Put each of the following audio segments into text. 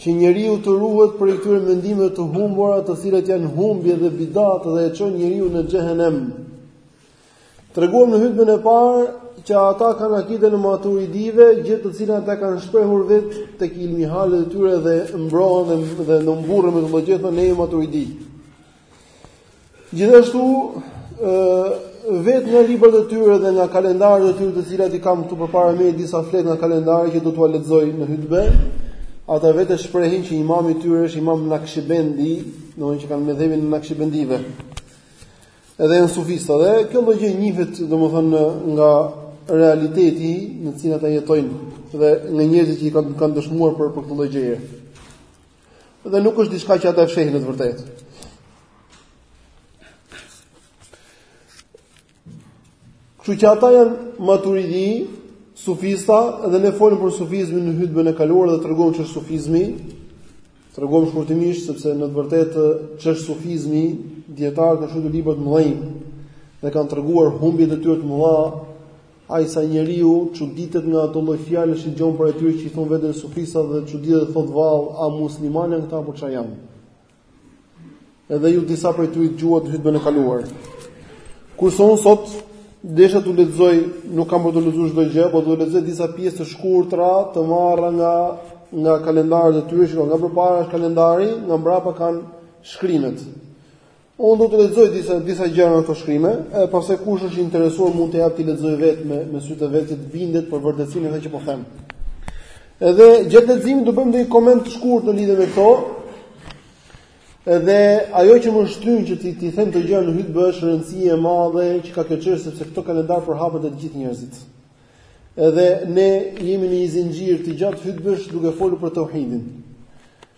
që njeriu të ruhet prej këtyre mendimeve të humbura, të cilat janë humbje dhe bidate dhe e çojnë njeriun në xhehenem. Treguam në hutbën e parë që ata kanë akiden e maturidive, gjë të cilën ata kanë shprehur vet tek ilmihalet e tyre dhe mbrohen dhe, dhe mburren me këto gjëra, ne maturidi. Gjithashtu, vetë nga librat e tyre dhe nga kalendarët e tyre të cilat i kam këtu përpara meje disa fletë nga kalendari që do t'ua lexoj në hutbë, ata vetë e shprehin që imami i tyre është Imam Nakshibendi, domethënë që kanë medhhebin e Nakshibendive. Edhe janë sufista dhe kjo lloj gjë njihet domethënë nga realiteti në cilin ata jetojnë dhe nga njerëzit që i kanë kanë dëshmuar për për këtë lloj gjëje. Dhe nuk është diçka që ata e fshehin në të vërtetë. Kështu që ata janë maturidi, sufista dhe ne folëm për sufizmin në hutbën e kaluar dhe treguam ç'është sufizmi. Treguam shkurtimisht sepse në të vërtetë ç'është sufizmi, dijetarët kanë shkruar libra të mëdhenj dhe kanë treguar humbjet e tyre të mëdha Aq sa njeriu çuditet nga ato lloj fjalësh që dëgjon prej atyre që i thonë vetes sufista dhe çuditet dhe thot vallë a musliman janë këta apo çfarë janë. Edhe ju disa prej tyre dëgjuat në hutbën e kaluar. Kurse un sot desha t'u lexoj, nuk kam për t'u lexuar çdo gjë, por do t'u lexoj disa pjesë të shkurtra të marra nga nga kalendarët e tyre, që nga përpara është kalendari, nga mbrapa kanë shkrimet. Unë do t'u lexoj disa disa gjëra në këto shkrime, e pastaj kush është i interesuar mund t'ia jap t'i lexojë vetë me me sytë e vet të bindet për vërtetësinë e asaj që po them. Edhe gjatë leximit do bëjmë ndonjë koment të shkurtër në lidhje me këto. Edhe ajo që më shtyn që t'i t'i them këto gjëra në hutbe është rëndësia e madhe që ka kjo çështje sepse këto kalendarë përhapen te të gjithë njerëzit. Edhe ne jemi në një zinxhir të gjatë hutbesh duke folur për teuhidin.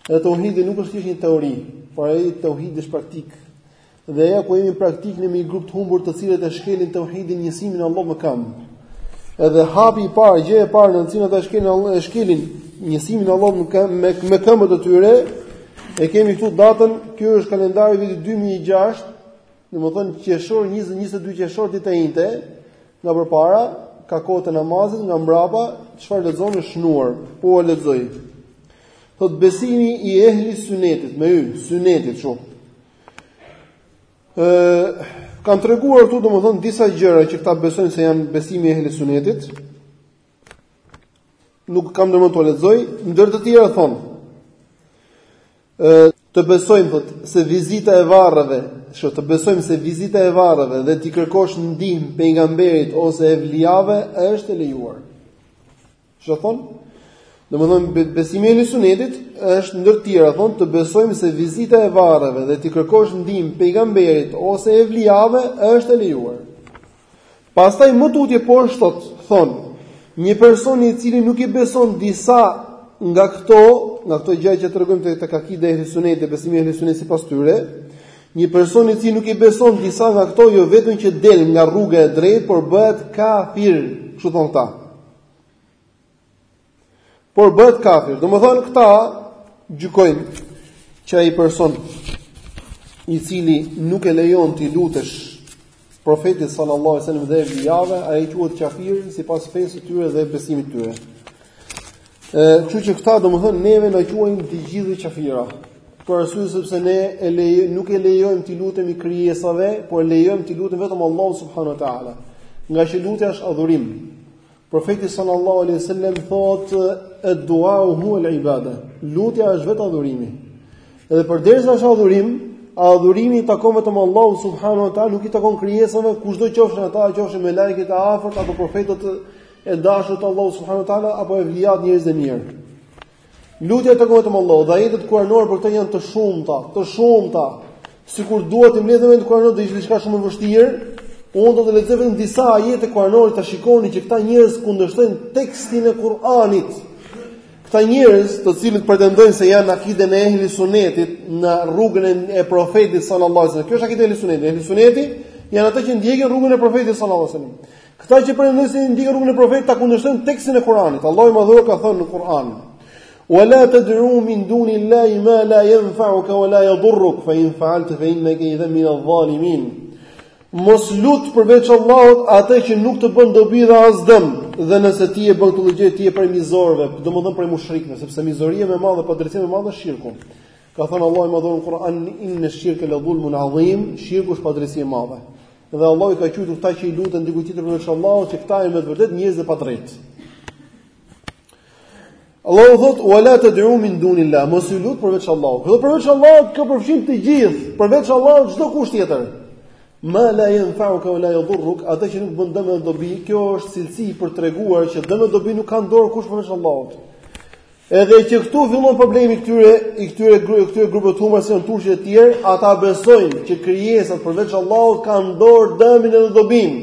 Dhe teuhidi nuk është thjesht një teori, por ai teuhidi është praktik. Dhe ja ku jemi praktikë me një grup të humbur të cilët e shkelin teuhidin njësimin e Allahut me këmbë. Edhe hapi i parë, gjëja e parë në cilën ata shkelin Allah, e shkelin njësimin e Allahut me këmbë me, me këmbët e tyre, e kemi këtu datën, ky është kalendari i vitit 2006, Domethënë qershor 20 22 qershor ditë e enjte nga përpara ka kohët e namazit nga mbrapa çfarë lexon është shënuar po e lexoj thot besimi i ehli sunetit me y synetit shumë kanë treguar këtu domethënë disa gjëra që këta besojnë se janë besimi i ehli sunetit Nuk kam domethënë, po lexoj, ndër të tjera thonë të besojmë thot se vizita e varreve, që të besojmë se vizita e varreve dhe t'i kërkosh ndihmë pejgamberit ose evliave është e lejuar. Çfarë thonë? Domethënë besimi i ehli sunetit është ndër të tjera thonë të besojmë se vizita e varreve dhe t'i kërkosh ndihmë pejgamberit ose evliave është e lejuar. Pastaj më tutje poshtë thonë, një person i cili nuk i beson disa nga këto, nga këto gjëra që tregojmë tek akide e ehli sunetit dhe besimi i ehli sunetit sipas tyre, një person i cili nuk i beson disa nga këto jo vetëm që del nga rruga e drejtë, por bëhet kafir, kështu thonë këta. por bëhet kafir. Domethënë këta gjykojnë që ai person i cili nuk e lejon t'i lutesh profetit sallallahu alaihi wasallam dhe evliave, ai quhet kafir sipas fesë së tyre dhe besimit të tyre. Kështu që këta domethënë neve na quajnë të gjithë kafira. Për arsye sepse ne e lejë, nuk e lejojmë t'i lutemi krijesave, por e lejojmë t'i lutemi vetëm Allahut subhanahu wa taala. Ngaqë lutja është adhurim, Profeti sallallahu alaihi wasallam thotë ad-du'a huwa al-ibada. Lutja është vetë adhurimi. Dhe përderisa është adhurim, adhurimi i takon vetëm Allahut subhanahu wa taala, nuk i takon krijesave, kushdo qofshin ata, qofshin melaiket e afërt apo profetët e dashur të Allahut subhanahu wa taala apo evliat njerëzit e mirë. Lutja i takon vetëm Allahut, dhe ajetet kuranore për këtë janë të shumta, të shumta. Sikur t'i mbledhim ajetet kuranore do ishte diçka shumë e vështirë. Unë do të lexoj vetëm disa ajete kuranore ta shikoni që këta njerëz kundërshtojnë tekstin e Kur'anit. Këta njerëz, të cilët pretendojnë se janë akiden e ehli sunetit, në rrugën e profetit sallallahu alajhi wasallam. Kjo është akide e ehli sunetit. Ehli suneti janë ata që ndjekin rrugën e profetit sallallahu alajhi wasallam. Këta që pretendojnë se ndjekin rrugën e profetit këta kundërshtojnë tekstin e Kuranit. Allahu i Madhëruar ka thënë në Kur'an: "Wa la tad'u min duni Allahi ma la yanfa'uka wa la yadhurruk, fa in fa'alta fa innaka idhan min adh-dhalimin." Mos lut përveç Allahut atë që nuk të bën dobi dhe as dëm, dhe nëse ti e bën këtë gjë ti je prej mizorëve, domethënë prej mushrikëve, sepse mizoria më e madhe padrejtësia më e madhe shirku. Ka thënë Allahu i Madhëruar në Kur'an: "Inna shirka la dhulmun 'azim", shirku është padrejtësi e madhe. Dhe Allahu i ka quajtur këta që i luten dikujt tjetër përveç Allahut, që këta janë me të vërtetë njerëz të padrejtë. Allahu thot wala tad'u min dunillah, mos i lut përveç Allahut. Kjo përveç Allahut kjo përfshin të gjithë, përveç Allahut çdo kush tjetër. Ma la yanfa'uka wala yadhurruk, atë që nuk bën dëm dhe dobi, kjo është cilësi për treguar që dëm dhe dobi nuk ka në dorë kush përveç Allahut. Edhe që këtu fillon problemi i këtyre këtyre grupeve të humbura si janë turqit e të tjerë, ata besojnë që krijesat përveç Allahut kanë dorë dëmin edhe dobin.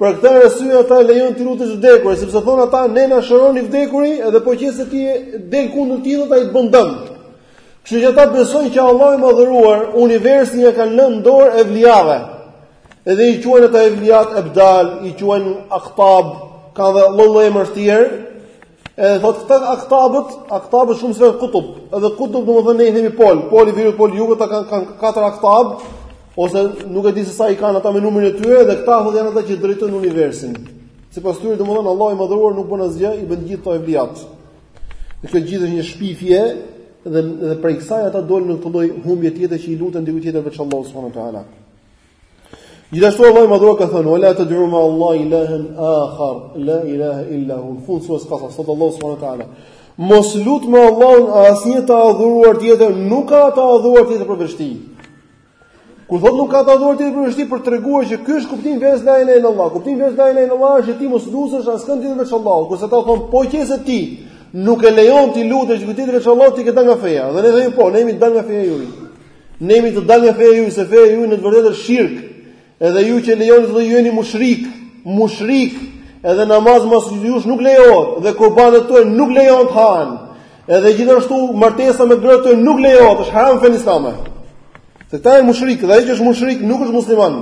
Për këtë arsye ata lejojnë t'i lutesh të vdekurit, sepse thon ata ne na shëron i vdekuri edhe po qe se ti del kundër tij ai të bën dëm. Kështu që ata besojnë që Allahu i madhëruar universin ia ka lënë dorë evliave. Edhe i quajnë ata evliat Abdal, i quajnë Aqtab, ka dhe lloj-lloj emrash të tjerë, E thot këta aktabët, aktabët shumësi kutub. Edhe kutub domethënë ne i themi pol, poli i veriut poli i jugut ata kanë kanë katër aktab ose nuk e di se sa i kanë ata me numrin e tyre dhe këta thotë janë ata që drejtojnë universin. Sipas tyre domethënë Allahu i madhëruar nuk bën asgjë, i bën gjithë këto evliat. Dhe kjo gjithë është një shpifje dhe dhe prej kësaj ata dolën në këtë lloj humbje tjetër që i luten dikujt tjetër veç Allahu subhanahu wa taala. Gjithashtu Allahu i madhruar ka thënë: "Wa la tad'u ma Allah ilahen akhar, la ilaha illa hu." Fund sures Kasas thotë Allahu subhanahu wa taala: "Mos lut me Allahun asnjë të adhuruar tjetër, nuk ka të adhuruar tjetër për vështi." Kur thotë nuk ka të adhuruar tjetër përveç tij për të treguar që ky është kuptimi i vetë la ilaha illa Allah. Kuptimi i vetë la ilaha illa Allah është që ti mos lutesh askujt tjetër veç Allahut. Kurse ata thonë po qe se ti nuk e lejon t'i lutesh dikujt tjetër veç Allahut ti ke dalë nga feja. Dhe ne themi po, ne jemi të dalë nga feja e juaj. Ne jemi të dalë nga feja juaj, se feja juaj në të vërtetë është shirk. Edhe ju që lejoni këtë jeni mushrik, mushrik, edhe namaz mas jush nuk lejohet dhe kurbanet tuaj nuk lejohen të hahen. Edhe gjithashtu martesa me gratë tuaj nuk lejohet, është haram në fenë islame. Se këta janë mushrik, dhe ai që është mushrik nuk është musliman.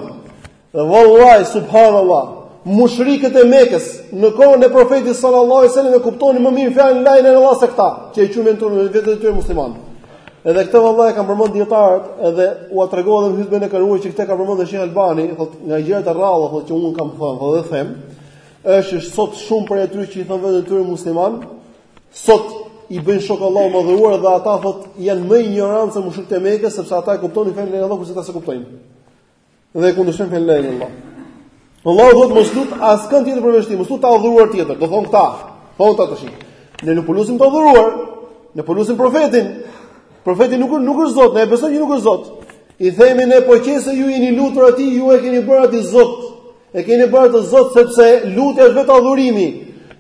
Dhe vallahi, subhanallah, mushrikët e Mekës, në kohën e profetit sallallahu alaihi wasallam e kuptonin më mirë fjalën la ilaha illallah se këta, që e quajnë veten e tyre muslimanë. Edhe këtë vallahi e kanë përmend dietarët, edhe ua tregova edhe në hutbën e kaluar që këtë e ka përmendur Sheikh Albani, thotë nga gjërat e rralla, thotë që un kam thënë, thotë dhe them, është sot shumë prej atyre që i thon vetes së tyre musliman, sot i bëjnë shok Allahut të madhëruar dhe ata thotë janë më injorantë se mushrikët e Mekës sepse ata e kuptonin fenë e Allahut kurse këta s'e kuptojnë. dhe e kundërshton fjalën e Allahut. Allahu thotë mos lut askënd tjetër përveç tij, mos lut të adhuruar tjetër. Do thon këta, thon ata tash. Ne nuk po lusim të adhuruar, ne po lusim profetin. Profeti nuk nuk është Zot, ne e besojmë që nuk është Zot. I themi ne po qe se ju i jeni lutur atij, ju e keni bërë atë Zot. E keni bërë atë Zot sepse lutja është vetë adhurimi.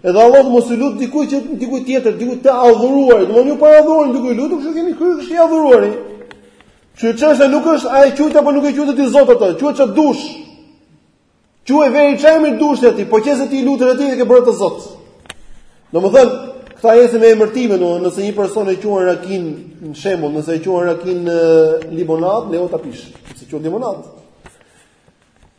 Edhe Allahu thotë mos i lut dikujt që dikujt tjetër, dikujt të adhuruar. Domethënë ju po e adhuroni duke iu lutur, kështu keni kryer kështu i adhuruari. Që çështja nuk është a e quajte apo nuk e quajte ti Zot atë, quje ça të dush. Quje veri ça emri të dush atij, po qe se ti i lutesh atij e ke bërë atë Zot. Domethën, këta ecin me emërtime, domethën nëse një person e quan rakinë, për shembull, nëse e quan rakinë limonad, lejohet ta pish, se quhet limonad.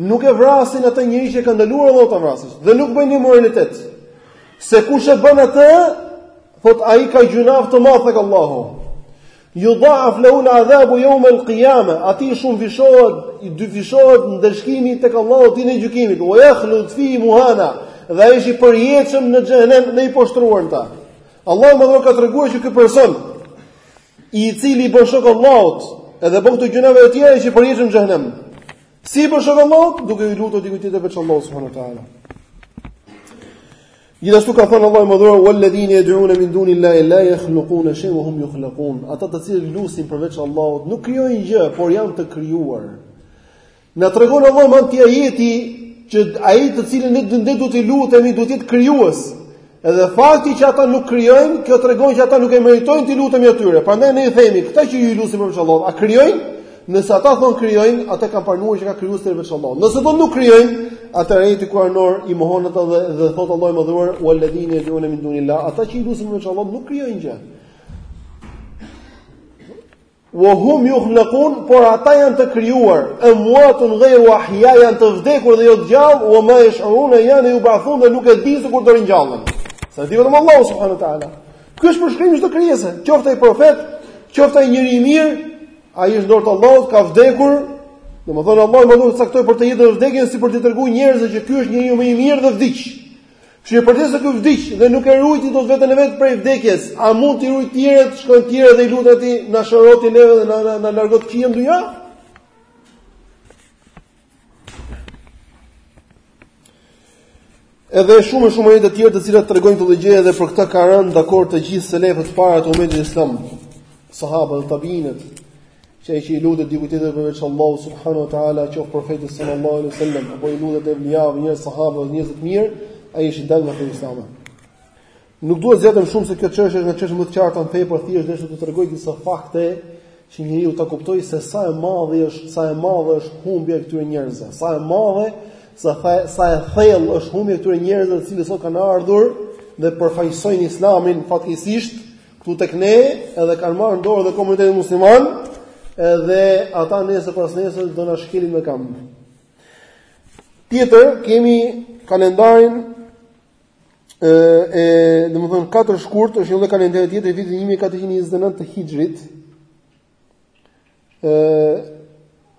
Nuk e vrasin atë njeri që e ka ndaluar Allahu ta vrasësh dhe nuk bëjnë imoralitet. Se kush e bën atë, thotë ai ka gjynah të madh tek Allahu. Yudha'af lahu al'adhabu yawm al-qiyama, atij i shumëfishohet, i dyfishohet ndëshkimi tek Allahu ditën e gjykimit. Wa yakhlud fihi muhana, dhe ai është i përjetshëm në xhenem dhe i poshtruar në të. Allahu i Madhëruar ka treguar që ky person I cili i bën shok Allahut, edhe bën këto gjynahe të tjera është i përjetshëm në xhenem. Si i bën shok Allahut, duke iu lutur dikujt tjetër veç Allahut subhanahu teala. Gjithashtu ka thënë Allahu i Madhëruar: "Walladhina yad'una min dunillahi la yakhluquna shay'an wa hum yukhlaqun." Ata të cilët lusin përveç Allahut nuk krijojnë gjë, por janë të krijuar. Na tregon Allahu në këtë ajet që ai të cilin ne duhet t'i lutemi duhet të jetë krijues. Edhe fakti që ata nuk krijojnë, kjo tregon që ata nuk e meritojnë t'i lutemi atyre. Prandaj ne i themi, këta që ju i lutni përveç Allahut, a krijojnë? Nëse ata thonë krijojnë, ata kanë pranuar që ka krijues veç Allahut. Nëse thonë nuk krijojnë, atëherë ajeti kuranor i mohon ata dhe dhe thotë Allahu i Madhëruar, "Walladhina yad'una min dunillah", ata që i lusin përveç Allahut nuk krijojnë gjë. Wa hum yukhlaqun, por ata janë të krijuar, amwatun ghayru ahya janë të vdekur dhe jo të gjallë, wa ma yash'urun ayana yub'athun dhe nuk e dinë se kur do ringjallen. Se e di vetëm Allahu subhanahu wa taala. Ky është përshkrimi i çdo krijese, qoftë ai profet, qoftë ai njeri i mirë, ai është në dorë të Allahut, ka vdekur. Domethënë Allahu i Madhëruar caktoi për të jetën dhe vdekjen si për t'i treguar njerëzve që ky është njeriu më i mirë dhe vdiq. Që përderisa ky vdiq dhe nuk e ruajti dot veten e vet prej vdekjes, a mund t'i ruajë të tjerët, shkojnë të tjerët dhe i luten atij, na shëro ti neve dhe na na, na largo të këqijat e dynjasë? Edhe shumë e shumë ajete të tjera të cilat tregojnë këtë gjë dhe për këtë kanë rënë dakord të gjithë selefët e parë të umetit islam. sahabët dhe tabiinët që ai që i lutet dikujt tjetër përveç Allahut subhanahu wa taala, qoftë profetit sallallahu alaihi wasallam, apo i lutet evliave, njerëzve, sahabëve dhe njerëzve të mirë, ai është i dalë nga feja islame. Nuk dua të zgjatem shumë se kjo çështje është nga çështjet më të qarta në fe, por thjesht desha të tregoj disa fakte që njeriu ta kuptojë se sa e madhe është, sa e madhe është humbja e këtyre njerëzve, sa e madhe, sa fa, sa e thellë është humbja e këtyre njerëzve të cilët sot kanë ardhur dhe përfaqësojnë Islamin fatkeqësisht, Këtu tek ne edhe kanë marrë në dorë dhe komunitetin musliman, edhe ata nesër pas nesër do na shkelin me këmbë. Tjetër kemi kalendarin e e domethënë 4 shkurt është një lloj kalendari tjetër i vitit 1429 të Hixhrit, ë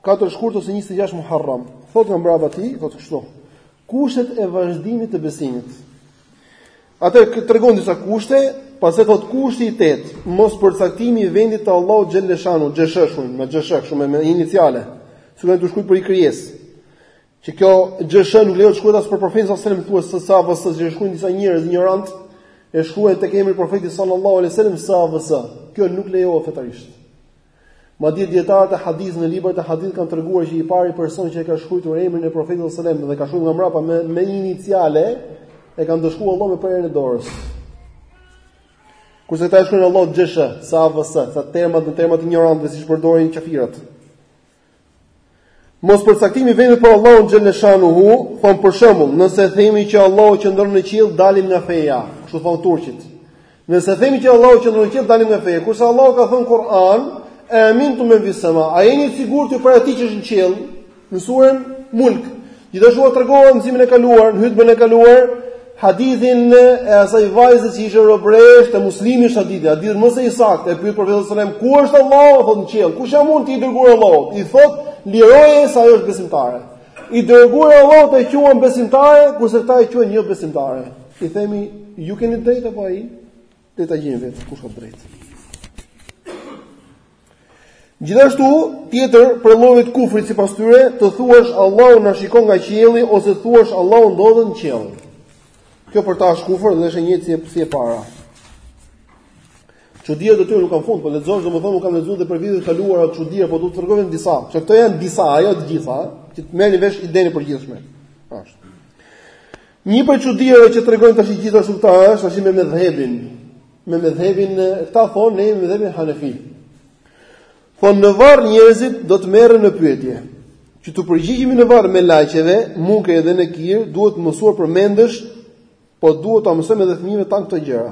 4 shkurt ose 26 Muharram. Thotë nga mbrapa tij, thotë kështu. Kushtet e vazhdimit të besimit. Atëherë tregon disa kushte, pastaj thotë kushti i 8, mospërcaktimi i vendit të Allahut xhelleshanu, xh.sh. shkrun, me xh.sh., shkrun me iniciale. Sikur do shkruaj për një krijesë. Që kjo xh.sh. nuk lejohet të shkruhet as për profetin sallallahu alajhi wasallam s.a.v.s. siç shkruajn disa njerëz injorant e shkruajnë tek emri profetit sallallahu alajhi wasallam s.a.v.s. Kjo nuk lejohet fetarisht. Madje dijetarët e hadithit në librat e hadithit kanë treguar që i pari person që e ka shkruar emrin e profetit sallallahu alajhi wasallam dhe ka shkruar nga mbrapa me me iniciale e ka ndëshkuar Allahu me prerjen e dorës. Kurse këta shkruajnë Allahu xh.sh., s.a.v.s., termat në termat e injorantëve siç përdorin qafirat. Mospërcaktimi i vendit për Allahun xhelleshanuhu, thon për shembull, nëse themi që Allahu qëndron në qiell, dalim nga feja, kështu thon turqit. Nëse themi që Allahu qëndron në qiell, dalim nga feja. Kurse Allahu ka thënë në Kur'an, "E emintum men fis-sema", a jeni të sigurt ju për atë që është në qiell? Në surën Mulk. Gjithashtu e treguam mësimin e kaluar, në hutbën e kaluar, hadithin e asaj vajze që ishte robresh te Muslimi është hadithi, hadith më se i saktë, e pyet profeti sallallahu alajhi wasallam, ku është Allahu, thotë në qiell, kush jam unë ti i dërguari Allahut. I thotë, liroje se ajo është besimtare. I dërguari Allahut e quan besimtare, kurse këta e quajnë jo besimtare. I themi, ju keni drejtë apo ai? Dhe ta gjeni vetë kush ka drejt. Gjithashtu, tjetër prej llojeve të kufrit sipas tyre, të thuash Allahu na shikon nga qielli ose të thuash Allahu ndodhet në qiell. Kjo për ta është kufër dhe është e njëjtë si si e para. Çudirat e tyre nuk kanë fund, po lexosh domethënë nuk kam lexuar dhe për vitet e kaluara çudira, po do të tregoj vetëm disa. Që këto janë disa, e jo të gjitha, që të merrni vesh idenë e përgjithshme. Tash. Një prej çudirave që tregojnë tash gjithashtu këta është tash me medhhebin. Me medhhebin këta thonë ne me medhhebin Hanefi. Thonë në varr njerëzit do të merren në pyetje. Që t'u përgjigjemi në varr melaqeve, Munker dhe Nekir, duhet të mësuar përmendësh, po duhet t'ua mësojmë edhe fëmijëve tan këto gjëra.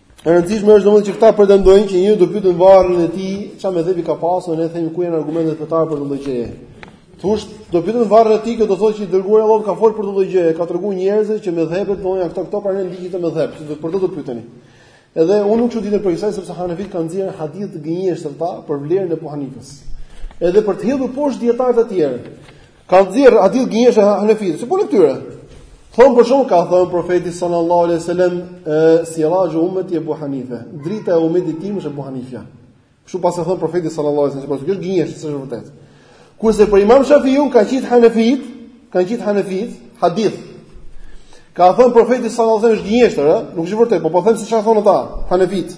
E rëndësishme është domethënë që këta pretendojnë që njeriu do pyetet në varrin e tij, çfarë medhhebi ka pasur, ne themi ku janë argumentet fetare për këtë lloj gjëje. Të thuash, do pyetet në varrin e tij, kjo do thotë që i dërguari Allahut ka folur për këtë lloj gjëje, ka treguar njerëzve që medhhebet do jenë këto këto, pra ndiqni këtë medhheb, që për këtë do pyeteni. Edhe unë nuk çuditem prej kësaj sepse Hanefit kanë nxjerrë hadithe të gënjeshtërta për vlerën e Ebu Hanifes. Edhe për të hedhur poshtë dijetarët e tjerë. Kanë nxjerr hadith gënjeshtër Hanefit. Si puna e këtyre? Thon për shembull ka thënë profeti sallallahu alejhi ve sellem siraxhu ummeti Ebu Hanife. Drita e ummetit tim është Ebu Hanifja. Kështu paska thon profeti sallallahu alejhi ve sellem, kjo është gënjeshtër, s'është e vërtet. Kurse për Imam Shafiun kanë qit Hanefit, kanë qit Hanefit, hadith. Ka thënë profeti sallallahu alajhi wasallam është gënjeshtër, ë, nuk është e vërtet, po po them se çfarë thonë ata, Hanefit.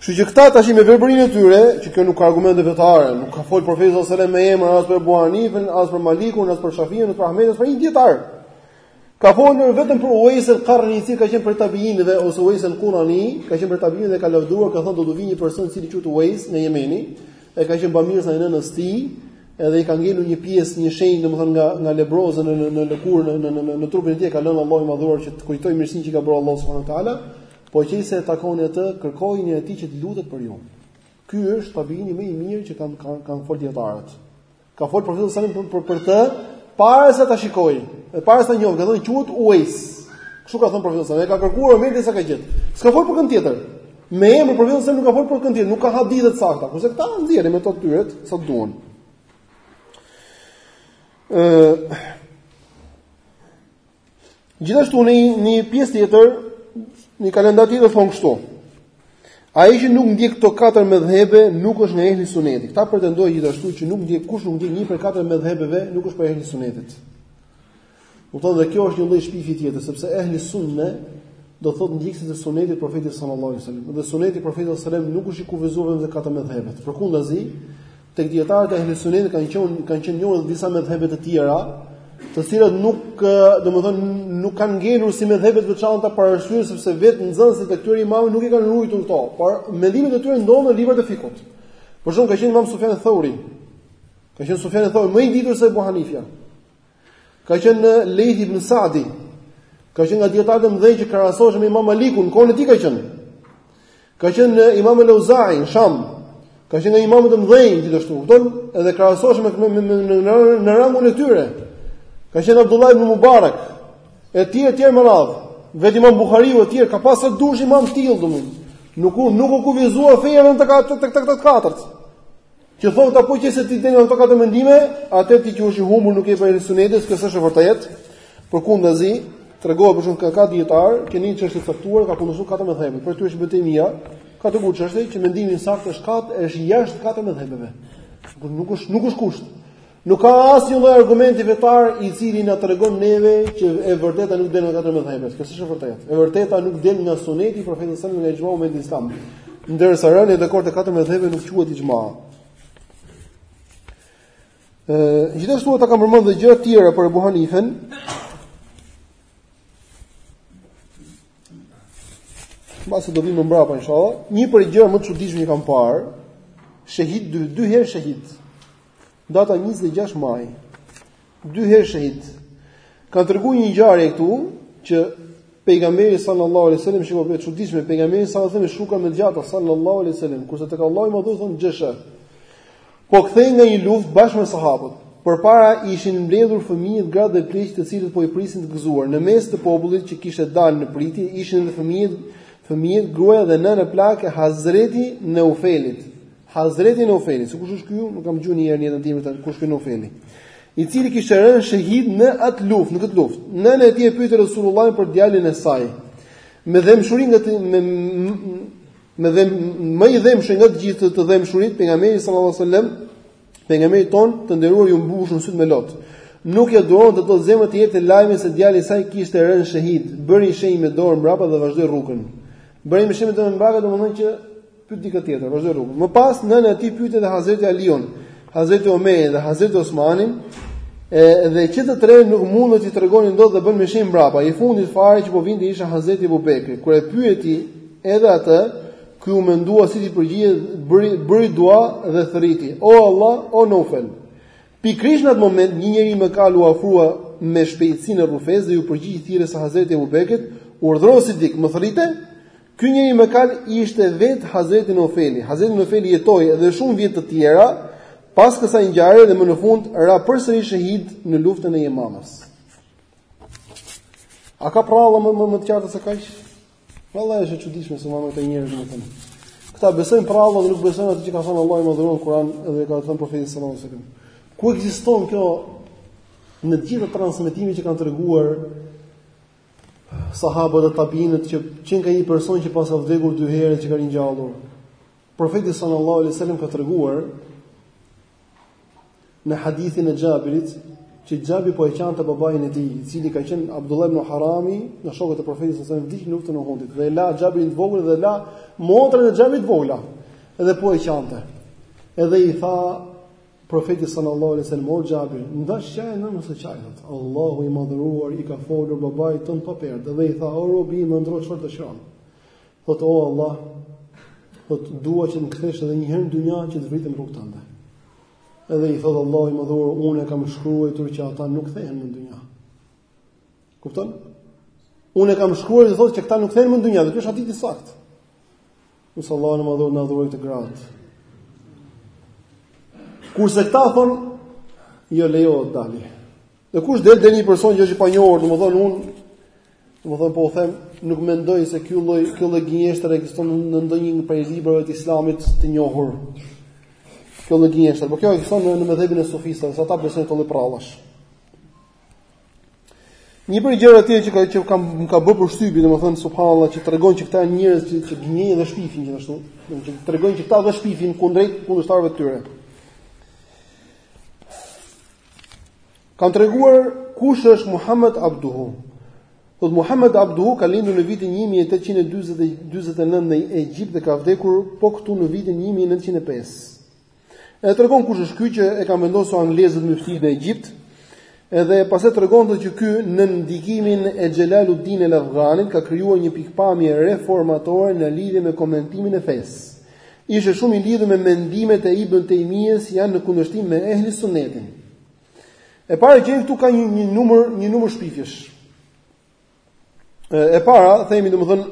Kështu që këta tash me verbërinë e tyre, që kjo nuk ka argumente fetare, nuk ka fol profeti sallallahu alajhi wasallam me emër as për Abu Hanifën, as për Malikun, as për Shafiun, as për Ahmedin, as për një dijetar. Ka folur vetëm për Uwais al-Qarni, i cili ka qenë prej tabiinëve ose Uwais al-Qurani, ka qenë prej tabiinëve, e ka lavdëruar, ka thënë do të vijë një person i cili quhet Uwais nga Jemeni, e ka qenë bamirës ndaj nënës tij, edhe i ka ngelur një pjesë, një shenjë domethënë nga nga lebroza në në në lëkurë në në në në trupin e tij, ka lënë Allahu i madhuar që të kujtojë mirësinë që ka bërë Allahu subhanahu wa taala. Po qe se e takoni atë, kërkojini atij që të lutet për ju. Ky është tabiini më i mirë që kanë kanë kanë fol dijetarët. Ka fol profeti sallallahu alajhi wasallam për për të para se ta shikojë, e para se ta njohë, ka thënë quhet Uwais. Kështu ka thënë profeti sallallahu alajhi wasallam, e ka kërkuar Omeri sa ka gjetë. S'ka fol për kënd tjetër. Me emër profeti sallallahu alajhi wasallam nuk ka fol për kënd tjetër, nuk ka hadithe të sakta. Kurse këta nxjerrin me to tyret sa duan. Ëh Gjithashtu në një pjesë tjetër, një kalendar tjetër thonë kështu. Ai që nuk ndjek këto katër medhhebe nuk është nga ehli suneti. Kta pretendojnë gjithashtu që nuk ndjek kush nuk ndjek një prej katër medhhebeve nuk është prej ehli sunetit. Domethënë dhe kjo është një lloj shpifje tjetër, sepse ehli sunne do thotë ndjekësit e sunetit të profetit sallallahu alajhi wasallam. Dhe suneti i profetit sallallahu alajhi wasallam nuk është i kufizuar vetëm te katër medhhebet. Përkundazi, Tek dijetarët e Ehli sunetit kanë qenë kanë qenë njohur disa medhhebe të tjera, të cilat nuk, domethënë, nuk kanë ngelur si medhhebe të veçanta për arsye sepse vetë nxënësit e këtyre imamëve nuk i kanë ruajtur këto, por mendimet e tyre ndodhen në librat e fikhut. Për shembull ka qenë Imam Sufjan Thauri. Ka qenë Sufjan Thauri më i ditur se Abu Hanifja. Ka qenë Lejth ibn Sa'di, ka qenë nga dijetarët e mëdhenj që krahasohej me Imam Malikun, në kohën e tij ka qenë. Ka qenë Imam Al-Auza'i në Sham, ka qenë nga imamët e mëdhenj gjithashtu, kupton? Edhe krahasohej me, me, me, me në, në rangun e tyre. Ka qenë Abdullah ibn Mubarak, etj etj me radhë. Vetë Imam Buhariu etj ka pas sa dush imamë të tillë domethënë. Nuk u nuk u kufizua feja vetëm tek këta të katërt. Që thonë këta po qe se ti del nga këto katër mendime, atëherë ti quhesh i humbur nuk je prej sunetit, kjo s'është e vërtetë. Përkundazi, tregohet për shembull ka dijetar, që në një çështje të caktuar ka kundërshtuar katër medhhebet. Prej tyre është Ibn Tejmija, ka treguar çështje që mendimi i saktë është kat, është jashtë katër medhhebeve. Nuk është nuk është kusht. Nuk ka asnjë lloj argumenti fetar i cili na tregon neve që e vërteta nuk del nga katër medhhebet. Kjo s'është e vërtetë. E vërteta nuk del nga suneti i profetit sallallahu alajhi wasallam nga ixhma islam. Ndërsa rënia dakord e katër medhhebeve nuk quhet ixhma. Ë, gjithashtu ata kanë përmendur gjëra të tjera për Abu Hanifen. Mbase do vijmë mbrapa inshallah. Një prej gjërave më të çuditshme që kam parë, shehid dy, dy herë shehid. Data 26 maj. Dy herë shehid. Kanë treguar një ngjarje këtu që pejgamberi sallallahu alaihi wasallam shiko, e çuditshme pejgamberi sallallahu alaihi wasallam shkruan me të gjata sallallahu alaihi wasallam kurse tek Allahu i madhëruar thonë xh.sh. Po kthehej nga një luftë bashkë me sahabët. Përpara ishin mbledhur fëmijët, gratë dhe pleqtë të cilët po i prisin të gëzuar. Në mes të popullit që kishte dalë në pritje ishin edhe fëmijët, fëmijët, gruaja dhe nëna plakë e Hazreti Neufelit. Hazreti Nufeli, s'di kush është ky? Nuk kam dëgjuar një herë në jetën time kush është ky Nufeli. I cili kishte rënë shehid në atë luftë, në këtë luftë. Nëna e tij e pyeti Resulullahin për djalin e saj. Më i dhëmshuri nga të, më më i dhëm, më i dhëmshuri nga të gjithë të dhëmshurit pejgamberi sallallahu alajhi wasallam, pejgamberit tonë të nderuar iu mbushën sytë me lot. Nuk ia duronte dot zemra t'i jepte lajmin se djali i saj kishte rënë shehid. Bëri shenjë me dorë mbrapa dhe vazhdoi rrugën. Bëri me shenjë me dorë mbrapa domethënë që Pyet dikë tjetër, vazhdoi rrugën. Më pas nëna e tij pyeti edhe Hazreti Aliun, Hazreti Omerin dhe Hazreti Osmanin, e, dhe që të tre nuk mundën t'i tregonin dot dhe bënë me shenjë mbrapa. I fundit fare që po vinte ishte Hazreti Ebu Bekri. Kur e pyeti edhe atë, ky u mendua si t'i përgjigjej, bëri bëri dua dhe thërriti. O Allah, o Nufel. Pikërisht në atë moment një njeri me kalë u afrua me shpejtësinë e rrufesë dhe iu përgjigj thirrjes së Hazreti Ebu Bekrit, urdhëro Sidik, më thërrite? Ky njeri me kalë ishte vetë Hazreti Nufeli. Hazreti Nufeli jetoi edhe shumë vjet të tjera pas kësaj ngjarje dhe më në fund ra përsëri shehid në luftën e Jemamës. A ka përrallë më më, më të qartë se kaq? Vallahi është e çuditshme se ama këta njerëz, domethënë. Këta besojnë përralla dhe nuk besojnë atë që ka thënë Allahu i madhëruar në Kur'an dhe ka thënë profeti sallallahu alajhi wasallam. Ku ekziston kjo në të gjitha transmetimet që kanë treguar sahabët dhe tabiinët që qenka një person që paska vdekur dy herë qenka ringjallur. Profeti sallallahu alaihi wasallam ka treguar në hadithin e Xhabirit që Xhabiri po e qante babain e tij, i cili ka qenë Abdullah ibnu Harami, nga shokët e Profetit sallallahu alaihi wasallam vdiq në luftën e Uhudit dhe la Xhabirin të vogël dhe la motrat e Xhabirit të vogla. Edhe po e qante. Edhe i tha Profeti sallallahu alejhi ue sellem o Xhabir, ndash qaje, ndash mos e qaj. Allahu i madhëruar i ka folur babait tënd pa perde dhe i tha o robi im, ëndërro çfarë dëshiron. Thotë o Allah, thotë, dua që të më kthesh edhe një herë në dynja që të vritem në rrugën tënde. Edhe i thotë Allahu i madhëruar, unë e kam shkruar që ata nuk kthehen në dynja. Kupton? Unë e kam shkruar dhe thotë që ata nuk kthehen në dynja, dhe kjo është hadith i saktë. Nëse Allahu i madhëruar na urdhëroi te gratë. Kurse këta thonë, jo lejohet të dali. Dhe kush del deri një person që është i panjohur, domethënë unë, domethënë po u them, nuk mendoj se kjo lloj, kjo lloj gënjeshtre ekziston në ndonjë prej librave të islamit të njohur. Kjo lloj gënjeshtre, po kjo ekziston në, në medhhebin e sufistëve, se ata besojnë këto lloj prrallash. Një prej gjërave tjera që ka që kam më ka bërë përshtypje, domethënë subhanallahu që tregon që këta njerëz që që gënjejnë dhe shpifin gjithashtu, domethënë që tregojnë që këta dhe shpifin kundrejt kundërshtarëve të tyre. Kan treguar kush është Muhammed Abduhu. Thot Muhammed Abduhu ka lindur në vitin 1849 në Egjipt dhe ka vdekur po këtu në vitin 1905. E tregon kush është ky që e kanë vendosur anglezët myfti në Egjipt. Edhe pastaj tregon thotë që ky nën ndikimin e Xhelaluddin el Afghanit ka krijuar një pikpamje reformatore në lidhje me komentimin e fesë. Ishte shumë i lidhur me mendimet e Ibn Taymijes janë në kundërshtim me ehli sunnetin. E para gjë këtu ka një një numër një numër shpifjesh. E para, themi domethënë,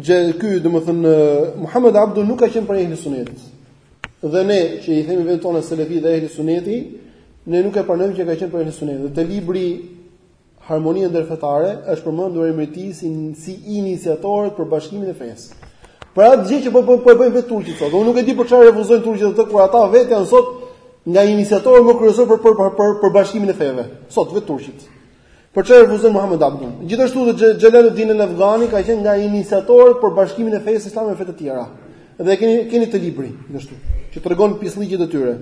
që ky domethënë Muhammed Abdu nuk ka qenë prej ehli sunetit. Dhe ne që i themi vetes tonë selefi dhe ehli suneti, ne nuk e pranojmë që ka qenë prej ehli sunetit. Dhe te libri Harmonia ndërfetare është përmendur emri i tij si si iniciatorët për bashkimin e fesë. Pra atë gjë që po po, po bëjnë vetë turqit sot. Unë nuk e di për çfarë refuzojnë turqit atë kur ata vetë janë sot Nga iniciatorët më kryesorë për për për për bashkimin e feve, sot vetë turqit. Për çfarë refuzon Muhammed Abduhu? Gjithashtu dhe Xhelaluddin al-Afghani ka qenë nga iniciatorët për bashkimin e fesë islame me fe të tjera. Dhe keni keni te libri gjithashtu, që tregon pisllëqet e tyre.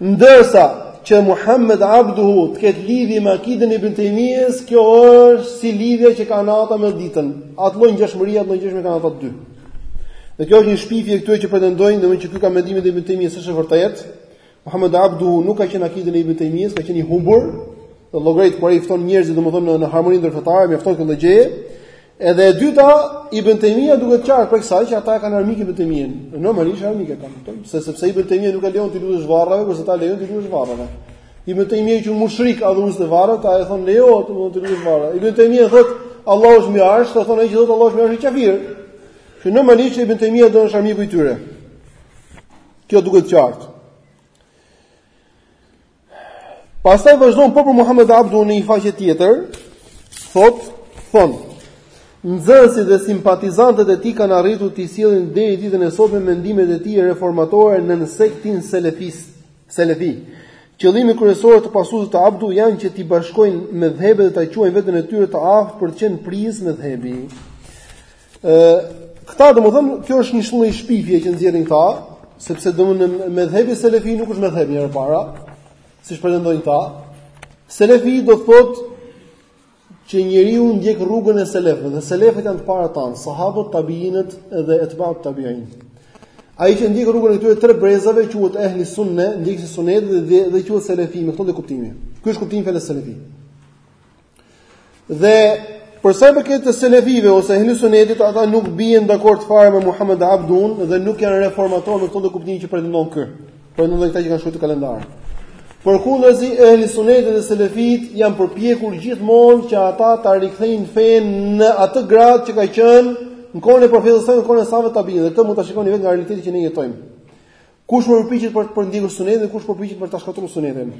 Ndërsa që Muhammed Abduhu të ketë lidhje me akiden e Ibn Taymijes, kjo është si lidhja që ka nata me ditën. Atë lloj ngjashmërie, atë lloj ngjashmërie kanë ata dy. Dhe kjo është një shpifje e këtyre që pretendojnë domethënë që ky ka mendimin e Ibn Taymiyes s'është e vërtetë. Muhammed Abdu nuk ka qenë në akiden e Ibn Taymiyes, ka qenë i humbur. Dhe llogarit kur ai fton njerëzit domethënë në, në harmoni ndërfetare, mjafton kjo lloj gjëje. Edhe e dyta, Ibn Taymija duket qartë prej kësaj që ata e kanë armik Ibn Taymijën. Normalisht armik e kanë, se sepse Ibn Taymija nuk e lejon t'i lutesh varrave, kurse ata e lejojnë t'i lutesh varrave. Ibn Taymija i quan mushrik adhuruesit e varrave, ata thon lejohet të mund t'i lutesh varrave. Ibn Taymija thot Allahu është mbi arsh, ata thon ai që thot Allahu është mbi arsh, është kafir. Që normalisht Ibn Taymija do të ishte armiku i tyre. Kjo duket qartë. Pastaj vazhdon po për Muhammed Abdu në një faqe tjetër, thot, thon. Nxënësit dhe simpatizantët e tij kanë arritur t'i sjellin deri ditën e sotme mendimet e tij reformatore nën sektin selefist. Selefi. Qëllimi kryesor të pasuesve të Abdu janë që t'i bashkojnë medhhebet dhe ta quajnë veten e tyre të aftë për të qenë prijës medhhebi. Ë Këta domethënë kjo është një shkollë shpifje që nxjerrin këta, sepse domethënë medhhebi selefi nuk është medhhebi herë para, siç pretendojnë këta. Selefi do thotë që njeriu ndjek rrugën e selefëve dhe selefët janë të parët tanë, sahabët, tabiinët dhe etba'ut tabiin. Ai që ndjek rrugën e këtyre tre brezave quhet ehli sunne, ndjekës i sunetit dhe dhe, dhe quhet selefi me këtë kuptimi. Ky është kuptimi i fjalës selefi. Dhe për sa i përket të selefive ose ehli sunetit, ata nuk bien dakord fare me Muhammed Abdun dhe nuk janë reformatorë në këtë kuptim që pretendon ky. Pretendojnë këta që kanë shkruar kalendarin. Përkundrazi ehli suneti dhe selefit janë përpjekur gjithmonë që ata ta rikthejnë fenë në atë gradë që ka qenë në kohën e profetit sallallahu alajhi wasallam, në kohën e sahabëve tabiin, dhe këtë mund ta shikoni vetë nga realiteti që ne jetojmë. Kush më përpiqet për të përndjekur sunetin dhe kush përpiqet për ta shkatërruar sunetin.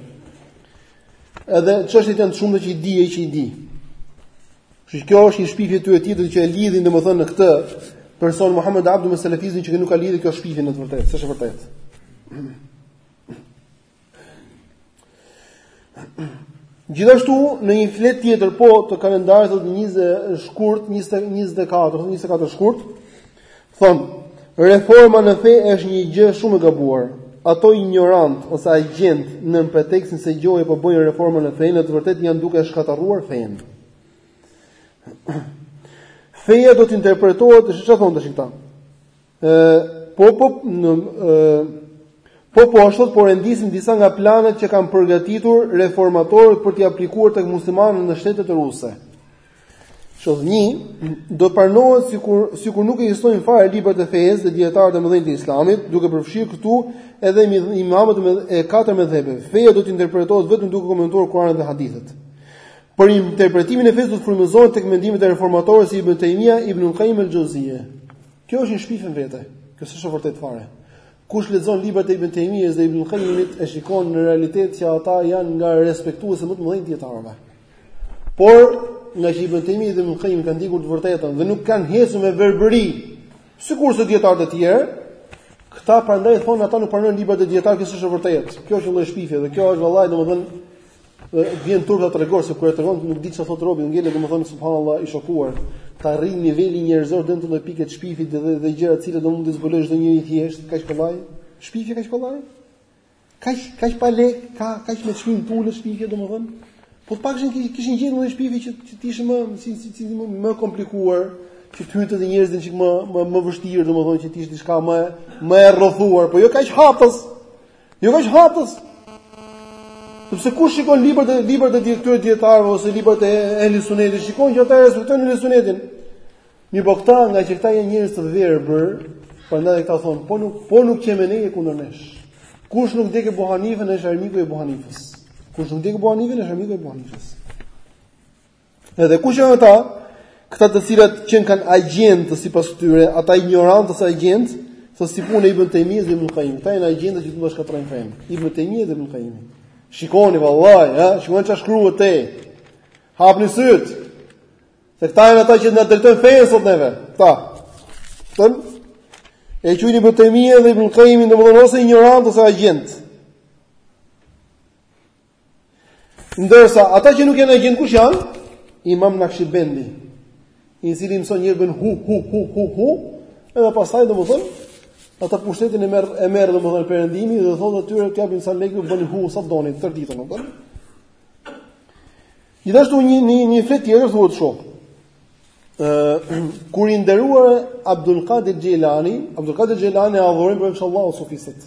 Edhe çështjet janë shumë të që i di e që i di. Kështu që kjo është një shpifje e tyre tjetër që e lidhin domethënë në këtë person Muhammed Abdu me selefizmin që nuk ka lidhje kjo shpifje në të vërtetë, s'është e vërtetë. Gjithashtu në një fletë tjetër po të kalendarit të 20 shkurt 20 24 24 shkurt thonë reforma në fe është një gjë shumë e gabuar. Ato injorant ose agjent nën pretekstin se gjoja po bëjnë reforma në fe në të vërtetë janë duke shkatërruar fenë. Feja do të interpretohet, është çfarë thonë tash këta. Ë, po po në ë po poshtë po rendisim disa nga planet që kanë përgatitur reformatorët për t'i aplikuar tek muslimanët në shtetet ruse. Shodhni do të pranohet sikur sikur nuk ekzistojnë fare librat e fesë dhe dietarët e mëdhenj të Islamit, duke përfshirë këtu edhe imamët e katër medhhebeve. Feja do të interpretohet vetëm duke komentuar Kur'anin dhe hadithet. Për interpretimin e fesë do të frymëzohet tek mendimet e reformatorëve si Ibn Taymija, Ibn Qayyim al-Jawziyya. Kjo është një shpifje në vete. Kjo s'është e vërtetë fare. Kush lexon librat e Ibn Taymijës dhe Ibn Qayyimit e shikon në realitet që ata janë nga respektuesit më të mëdhenj të dietarëve. Por ngaqë Ibn Taymi dhe Ibn Qayyim kanë ndjekur të vërtetën dhe nuk kanë ecur me verbëri, sikurse dietarët e tjerë, këta prandaj thonë ata nuk pranojnë librat e dietarëve, s'është e vërtetë. Kjo është një lloj shpifje dhe kjo është vallahi domethënë Dhe vjen turp ta tregosh se kur e tregon nuk di çfarë thotë robi, ngel domethënë subhanallahu i shokuar. Të arrijë niveli njerëzor deri në këtë lloj pike të shpifë dhe dhe gjëra të cilat mund t'i zbulojë çdo njeri thjesht, kaq kollaj. Shpifje kaq kollaj. Kaq kaq pa lek, ka kaq me çmim pulë shpifje domethënë. Po të paktën kishin gjetur një shpifje që që të ishte më si si si më më komplikuar, që të hyjë të njerëzit një çik më më më vështirë domethënë që të ishte diçka më më e rrethuar, po jo kaq haptas. Jo kaq hapës. Sepse kush shikon librat e librat e këtyre dietarëve ose librat e Ehli Sunnetit, shikon që ata respektojnë Ehli Sunnetin. Mirëpo këta ngaqë këta janë njerëz të verbër, prandaj këta thon, po nuk po nuk je me ne je kundër nesh. Kush nuk ndjek Abu Hanifën është armiku i Abu Hanifës. Kush nuk ndjek Abu Hanifën është armiku i Abu Hanifës. Edhe kush janë ata? Këta të cilët qen kanë agjentë sipas tyre, ata injorantë ose agjentë, ose si puna Ibn Taymi dhe Ibn Qayyim. Këta janë agjentë që duan të shkatrojnë fen. Ibn Taymi dhe Ibn Qayyim. Shikoni vallahi, ha, shikoni çfarë shkruhet te. Hapni syt. Se këta janë ata që na drejtojnë fenë sot neve. Këta. Këta e qujnë Ibn Taymi dhe Ibn Qayyimin domethënë ose injorant ose agjent. Ndërsa ata që nuk janë agjentë kush janë? Imam Nakshibendi, i cili mëson të bëjnë hu hu hu hu hu, edhe pastaj domethën ata pushtetin e merr e merr domethën perëndimi dhe thotë atyre të japim sa lekë bëni hu sa doni të ditën apo. Gjithashtu një një një flet tjetër thuhet kështu. Ë kur i nderuar Abdul Qadir Jilani, Abdul Qadir Jilani e adhuron për veç Allahut sufistët.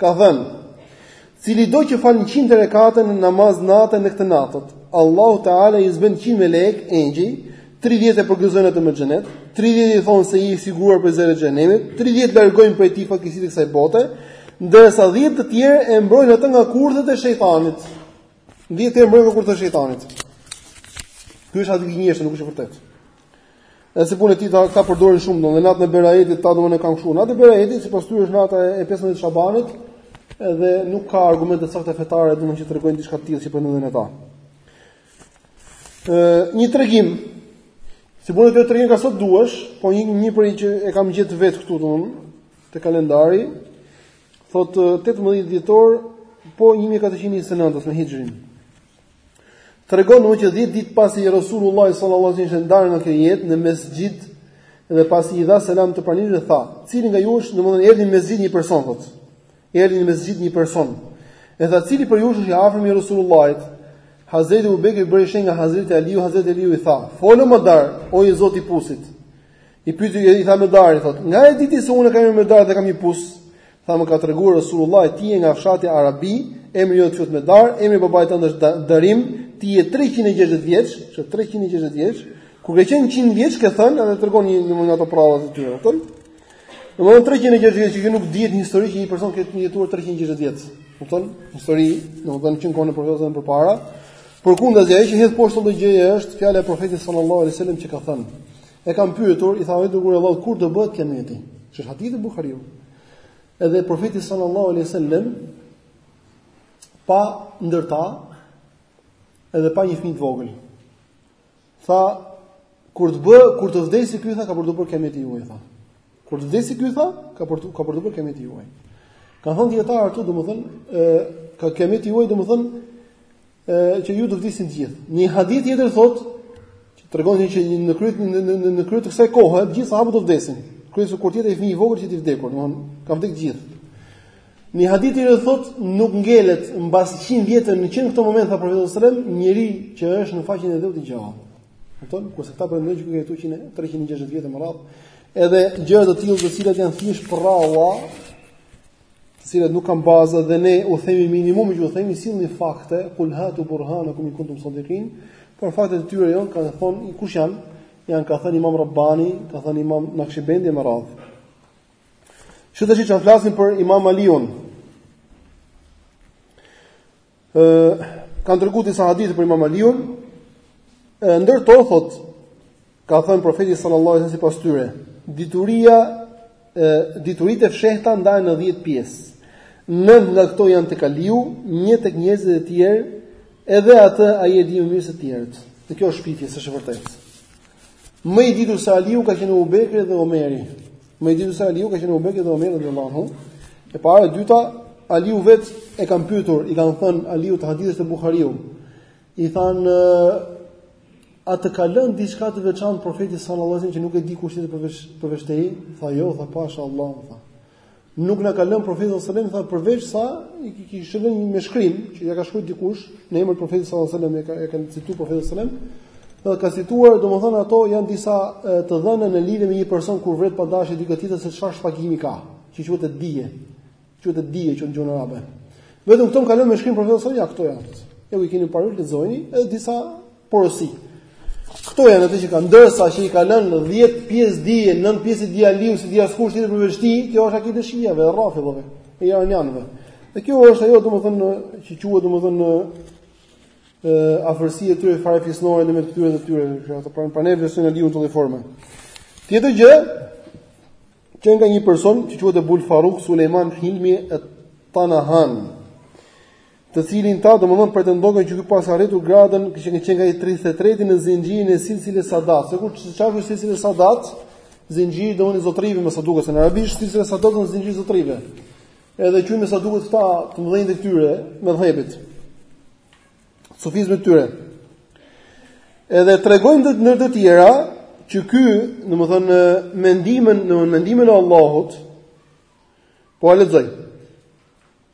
ka thënë, Cilido që fal 100 rekate namaz natën në këtë natë, Allahu Teala i zbret 100 melek, engjëj, 30 e përgëzojnë atë me xhenet, 30 i thonë se je i siguruar prej zjarrit xhenemit, 30 largojnë prej tij fatkeqësitë e kësaj bote, ndërsa 10 të tjerë e mbrojnë atë nga kurthet e shejtanit. 10 e mbrojnë nga kurthet e shejtanit. Ky është hadith gënjeshtër, nuk është e vërtetë. Edhe sepse këta e përdorin shumë domethënë natën e Berajetit këta domethënë e kanë kshu. Nata e Berajetit sipas tyre është nata e 15 Shabanit, edhe nuk ka argumente të sakta fetare domethënë që tregojnë diçka të tillë si përmendën ata. Ë një tregim Si bie fjala tregime ka sa të duash, po një një prej tyre që e kam gjetë vet këtu domethënë te kalendari, thotë 18 dhjetor, po 1429 me Hijrin. Tregohet që 10 ditë pasi Resulullah sallallahu alaihi wasallam ishte ndarë nga kjo jetë në mesxhit dhe pasi i dha selam të pranishmëve tha, "Cili nga ju është, domethënë erdhi në mesxhit një person thot. Erdhi në mesxhit një person. E tha, "Cili prej jush është i afërmi i Resulullahit?" Hazreti Abu Bekri bëri shenjë nga Hazreti Aliu, Hazreti Aliu i tha, "Fol o Medar, o i zoti i pusit." I pyeti i tha Medar, i thot, "Nga e diti se unë jam Medar dhe kam një pus?" Tha më ka treguar Resulullah ti je nga fshati Arabi, emri jot është Medar, emri i babait tënd është Darim, ti je 360 vjeç, që 360 vjeç, kur ke qenë 100 vjeç ke thënë edhe tregon një një nga ato përrallat e tyre, kupton? Domethënë 360 vjeç që nuk dihet në histori që një person ka jetuar 360 vjeç. Kupton? Histori, domethënë që kanë qenë profetët përpara. Përkundazi ajo që hedh poshtë çdo gjë është fjala e profetit sallallahu alajhi wasallam që ka thënë E kam pyetur, i tha o i dërguar i Allahut kur do bëhet kiameti. Që është hadith te Buhariu. Edhe profeti sallallahu alaihi wasallam pa ndërta edhe pa një fëmijë të vogël. Tha kur të bë, kur të vdesë ky tha ka për të bërë kiameti juaj tha. Kur të vdesë ky tha, ka për të ka për të bërë kemeti juaj. Kanë thënë dijetarët këtu, domethënë, ë ka kemeti juaj, domethënë, ë që ju të vdisin të gjithë. Në një hadith tjetër thotë që tregon se që në krye në në në, në krye të kësaj kohe, të gjithë sahabët do të vdesin. Krye se kur tjetër i fëmijë i vogël që ti vdekur, domethënë, ka vdekur të gjithë. Në një hadith tjetër thotë nuk ngelet mbas 100 vjetëve në 100 këto momente tha profeti sallallahu alajhi wasallam, njëri që është në faqen e dheut i gjallë. Kupton? Kurse këta përmend këtu që 360 vjet e me radhë, edhe gjëra të tilla të cilat janë thjesht përralla, të cilat nuk kanë bazë dhe ne u themi minimumi që u themi sillni fakte, kul hatu burhanakum in kuntum sadiqin, por faktet e tyre janë ka thënë kush janë? Janë ka thënë Imam Rabbani, ka thënë Imam Nakshibendi e me radhë. Kështu pastaj që flasim për Imam Aliun. Ë kanë treguar disa hadithe për Imam Aliun. Ndër to thotë ka thënë profeti sallallahu alajhi wasallam sipas tyre, dituria ë dituritë e fshehta ndahen në 10 pjesë. 9 nga këto janë tek Aliu, një tek njerëzit e tjerë, edhe atë ai e di më mirë se të tjerët. Dhe kjo është shpifje, s'është e vërtetë. Më i ditur se Aliu ka qenë Abu Bekri dhe Omeri. Më i ditur se Aliu ka qenë Abu Bekri dhe Omeri radhiyallahu anhu. E para e dyta, Aliun vetë e kanë pyetur, i kanë thënë Aliut te hadithi është te Buhariu. I thanë a të ka lënë diçka të veçantë profeti sallallahu alajhi wasallam që nuk e di kush tjetër përveç përveç teje? Tha jo, tha pasha Allah, tha. Nuk na ka lënë profeti sallallahu alajhi wasallam tha përveç sa i kishte lënë me shkrim që ja ka shkruar dikush në emër të profetit sallallahu alajhi wasallam e ka e kanë cituar profetin sallallahu alajhi wasallam dhe ka cituar domethënë ato janë disa të dhëna në lidhje me një person kur vret pa dashje dikë tjetër se çfarë shpagimi ka që quhet e dije quhet e dije që në gjuhën arabe vetëm këto më ka lënë me shkrim profeti sallallahu alajhi wasallam ja këto janë ja ku i keni parë lexojini edhe disa porosi. Këto janë ato që ka ndërsa që i ka lënë 10 pjesë dije, 9 pjesë dije Aliut s'i di askush tjetër përveç tij, kjo është akide e shiave, e rrafidave, e iranianëve. Dhe kjo është ajo domethënë që quhet domethënë ë afërsia e tyre farefisnore në mes tyre dhe tyre, që ata pra e mbivlerësojnë Aliun në çdo formë. Tjetër gjë që nga një person që quhet Abul Faruk Sulejman Hilmi e Tanahan. të cilin këta domethënë pretendojnë që ky paska arritur gradën që qenka i 33-ti në zinxhirin e silsile Sadat. Sikur të çfarë është silsile Sadat, zinxhiri domethënë i zotrive me sa duket në arabisht, silsile Sadat në zinxhir zotrive. Edhe që me sa duket këta të mëdhenj të këtyre medhhebit, sufizmit të tyre. Edhe tregojnë ndër të tjera që ky, domethënë me ndihmën, domethënë me ndihmën e Allahut po e lexoj.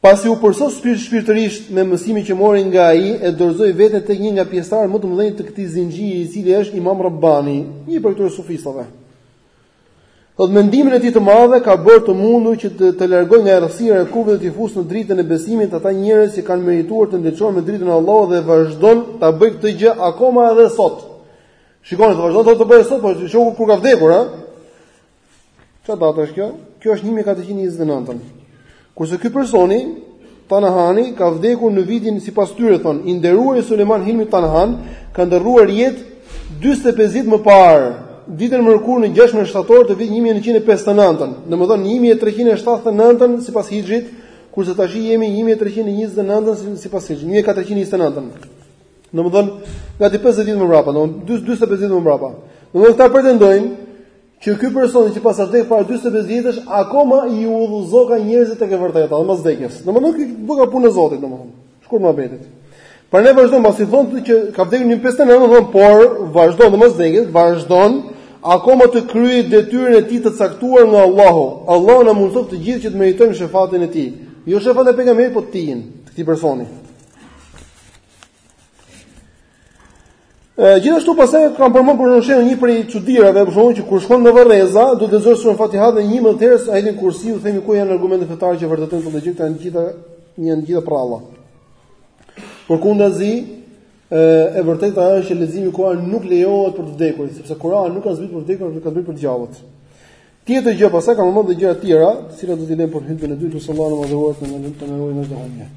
Pasi u përsos shpirt shpirtërisht me mësimin që mori nga ai, e dorëzoi veten tek një nga pjesëtarët më të mëdhenj të këtij zinxhiri, i cili është Imam Rabbani, një prej këtyre sufistëve. Thotë me ndihmën e tij të madhe ka bërë të mundur që të, të largojë nga errësira e kufrit dhe t'i fusë në dritën e besimit ata njerëz që kanë merituar të ndriçohen me dritën e Allahut dhe vazhdon ta bëjë këtë gjë akoma edhe sot. Shikoni, të vazhdon të bëjë sot, por shiko kur ka vdekur, ha? Çfarë datë është kjo? Kjo është 1429-ën. Kurse ky personi Tanahani ka vdekur në vitin sipas tyre thonë, i nderuari Sulejman Hilmi Tanahan ka ndërruar jetë 45 vite më parë, ditën e mërkurë në 16 shtator të vitit 1959-ën, domethënë 1379-ën sipas hixhrit, kurse tash jemi 1329-ën sipas hixhrit, 1429-ën. Domethënë gati 50 vite më mbrapa, domethënë 45 vite më mbrapa. Domethënë këta pretendojnë Që ky person që paska vdek para 45 vjetësh akoma i udhëzoka njerëzit tek e vërteta, edhe pas vdekjes. Domethënë ky bëka punën e Zotit, domethënë. Shkurt muhabetit. Për ne vazhdon pasi thonë që ka vdekur në 59, domethënë por vazhdon dhe mbas vdekjes, vazhdon akoma të kryejë detyrën e tij të caktuar nga Allahu. Allahu na mundësoftë të gjithë që të meritojmë shefaatin e tij. Jo shefaatin e pejgamberit, por të tijin, të këtij personi. Gjithashtu pastaj kanë përmend për shembull një prej çudirave, për shkakun që kur shkon në varreza, duhet të lexosh surën Fatiha dhe 11 herë Ajetul Kursi, u themi ku janë argumentet fetare që vërtetojnë këtë gjë, janë gjitha, janë gjitha përralla. Përkundrazi e, e vërteta është që leximi i Kur'anit nuk lejohet për të vdekur, sepse Kur'ani nuk ka zbritur për të vdekur, por ka zbritur për të gjallët. Tjetër gjë, pastaj kanë përmend edhe gjëra të tjera, të cilat do t'i lëmë për hutben e dytë, sallallahu alaihi wasallam, në të mëuin e dhënia.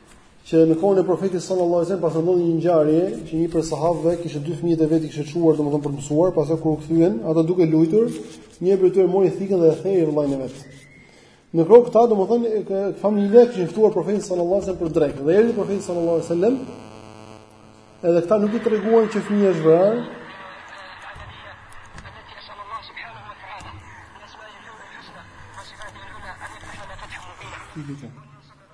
që në kohën e profetit sallallahu alajhi wasallam paska ndodh një ngjarje që një prej sahabëve kishte dy fëmijë të vet, i kishte çuar domethënë për të mësuar, pastaj kur u kthyen, ata duke luajtur, një prej tyre mori thikën dhe e theri vëllain e vet. Ndërkohë këta domethënë familja kishte ftuar profetin sallallahu alajhi wasallam për drekë dhe erdhi profeti sallallahu alajhi wasallam edhe këta nuk i treguan që fëmija është vrarë,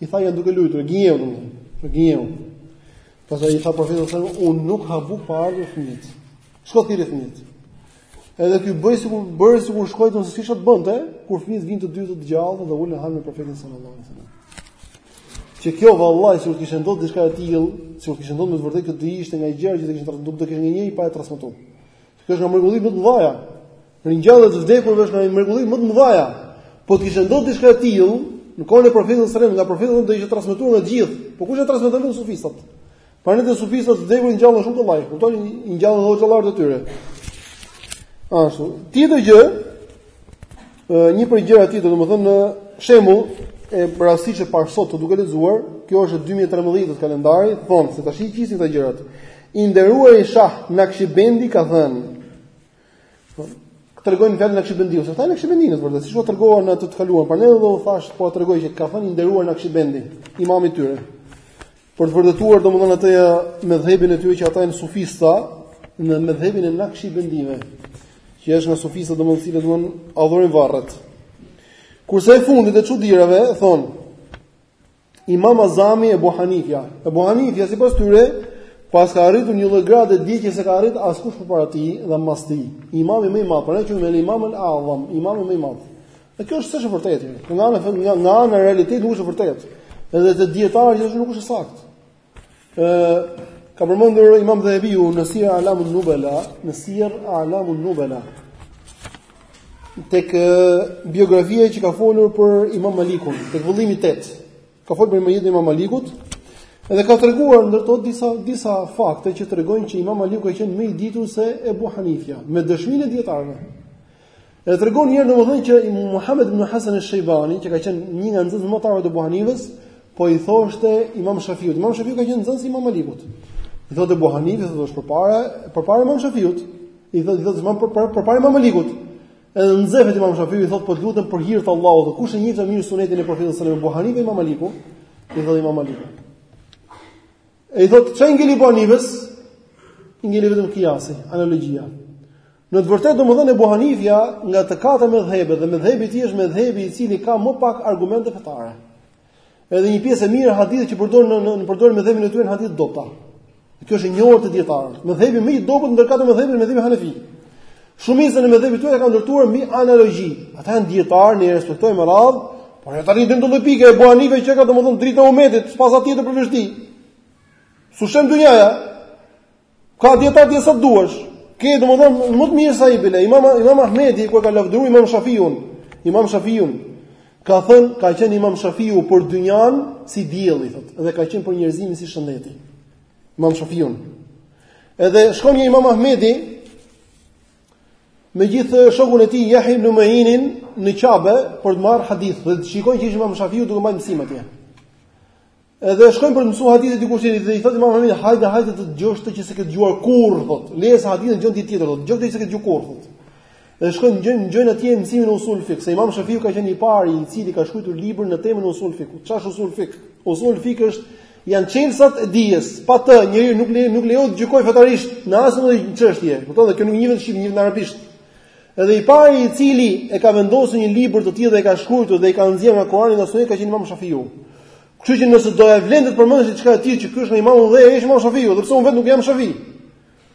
I tha janë duke luajtur, gënjeu domethënë, gënjeu. Pastaj i tha profeti se unë nuk ha bukë pa ardhur fëmijët. Shko thirri fëmijët. Edhe ky bëri sikur bëri sikur shkoi domethënë s'dinte çfarë të bënte, kur fëmijët vijnë të dy të gjallë dhe ulen hanë me profetin sallallahu alajhi wasallam. Që kjo vallahi sikur kishte ndodhur diçka e tillë, sikur kishte ndodhur me të vërtetë që do ishte nga gjërat që do kishte ndodhur, do ta kishte njeri pa e transmetuar. Kjo është nga mrekullitë më të mëdha. Ringjallja e të vdekurve është nga mrekullitë më të mëdha. Po të kishte ndodhur diçka e tillë, në kohën e profetit sallallahu alajhi wasallam, nga profeti do të ishte transmetuar nga të gjithë. Po kush e transmeton? Sufistat? Pra te sufistat të vdekurit ngjallen shumë kollaj, kuptoni i ngjallin hoxhallarët e tyre. Ashtu. Tjetër gjë, një prej gjërave tjetër, domethënë një shembull e rastisi që pashë sot të duke lexuar, kjo është 2013 të kalendari, thonë se tash i qisin këto gjërat. I nderuari Shah Nakshibendi ka thënë Po tregojnë fjalën e Nakshibendiut, ata janë Nakshibendi në të vërtetë, siç u treguan në atë të kaluar, por ne do u thash po tregoj që ka thënë i nderuar Nakshibendi, imami i tyre. Për të vërtetuar domthonë atë medhhebin e tyre që ata janë sufista në medhhebin e Nakshibendive, që është nga sufistat domthonë të cilët domthonë adhurojnë varret. Kurse e fundit e çudirave thon Imam Azami Ebu Hanifja. Ebu Hanifja, sipas tyre, paska arritur një lloj grade dije që s'e ka arritur askush përpara tij dhe mas tij. Imami më i madh, pra e quajnë me imam el-Adham, imami më i madh. E kjo është s'është vërtetë. Nga ana, nga, nga ana e realitetit nuk është vërtetë. Edhe te dijetarët e tjerë nuk është e saktë. E ka përmendur Imam Dhahabiu në Sir Alamun Nubala, në Sir Alamun Nubala. Tek biografia që ka folur për Imam Malikun, tek vëllimi 8. Ka folur për jetën e Imam Malikut, Edhe ka treguar ndër to disa disa fakte që tregojnë që Imam Maliku ka qenë më i ditur se Ebu Hanifja, me dëshminë e dijetarëve. E tregon një herë domethënë që Imam Muhammed ibn Hasan al-Shaybani, që ka qenë një nga nxënësit më të parë të Abu Hanifës, po i thoshte Imam Shafiut. Imam Shafiu ka qenë nxënës i Imam Malikut. I thotë Abu Hanifës, thotë përpara, përpara Imam Shafiut. I thotë i thotë Imam përpara për, për, Imam Malikut. Edhe nxënësit Imam Shafiu i thotë të lutem për hir të Allahut, dhe kush e njeh më mirë sunetin e Profetit sallallahu alaihi wasallam, Abu Hanife Imam Maliku, i thotë Imam Maliku. E i thotë çfarë i ngeli Abu Hanifës, ngeli vetëm kiasi, analogjia. Në të vërtetë domethënë Ebu Hanifja nga të katër medhhebet dhe medhhebi i tij është medhhebi i cili ka më pak argumente fetare. Edhe një pjesë e mirë haditheve që përdorin në në përdorin medhhebin e tyre janë hadithe të dobëta. Kjo është e njohur te dijetarët. Medhhebi më i dobët ndër katër medhhebet medhhebi hanefi. Shumicën e medhhebit të tyre e kanë ndërtuar mbi analogji. Ata janë dijetarë, ne i respektojmë radh, por ata tani dendon logike e Ebu Hanifja që ka domethënë drita e umetit, sipas atij të përveshti. Sushem dynjaja, Ka dijetarë dhe sa duash. Ke domethënë më të mirë se ai bile. Imam Imam Ahmedi kur e ka lavdëruar Imam Shafiun. Imam Shafiun ka thënë, ka qenë Imam Shafiu për dynjan si dielli thotë, dhe ka qenë për njerëzimin si shëndeti. Imam Shafiun. Edhe shkon një Imam Ahmedi me gjithë shokun e tij Jahja ibnu Meinin në Qabe për të marrë hadith dhe shikojnë që ishte Imam Shafiu duke mbajt mësim atje. Edhe shkojnë për të mësuar hadithe diku tjetër dhe i thotë Imam Ahmedi, hajde hajde të dëgjosh këtë që s'e ke dëgjuar kurrë, thotë. Lëre se hadithin e gjen ditë tjetër, thotë. Dëgjo këtë që s'e ke dëgjuar kurrë, thotë. Dhe shkojnë dëgjojnë atje mësimin e usul fik, se Imam Shafiu ka qenë i pari i cili ka shkruar librin në temën e usul fik. Çfarë është usul fik? Usul fik është janë çelësat e dijes. Pa të njeriu nuk le, nuk lejohet të gjykojë fetarisht në asnjë çështje. Kupton dhe kjo nuk njihet në shqip, njihet në arabisht. Edhe i pari i cili e ka vendosur një libër të tillë dhe e ka shkruar dhe i ka nxjerrë nga Kurani nga Sunneti ka qenë Imam Shafiu. Kështu që nëse do e vlen të përmendet diçka e tillë që ky është një imam i madh, është Imam Shafiu, sepse unë vetë nuk jam Shafi.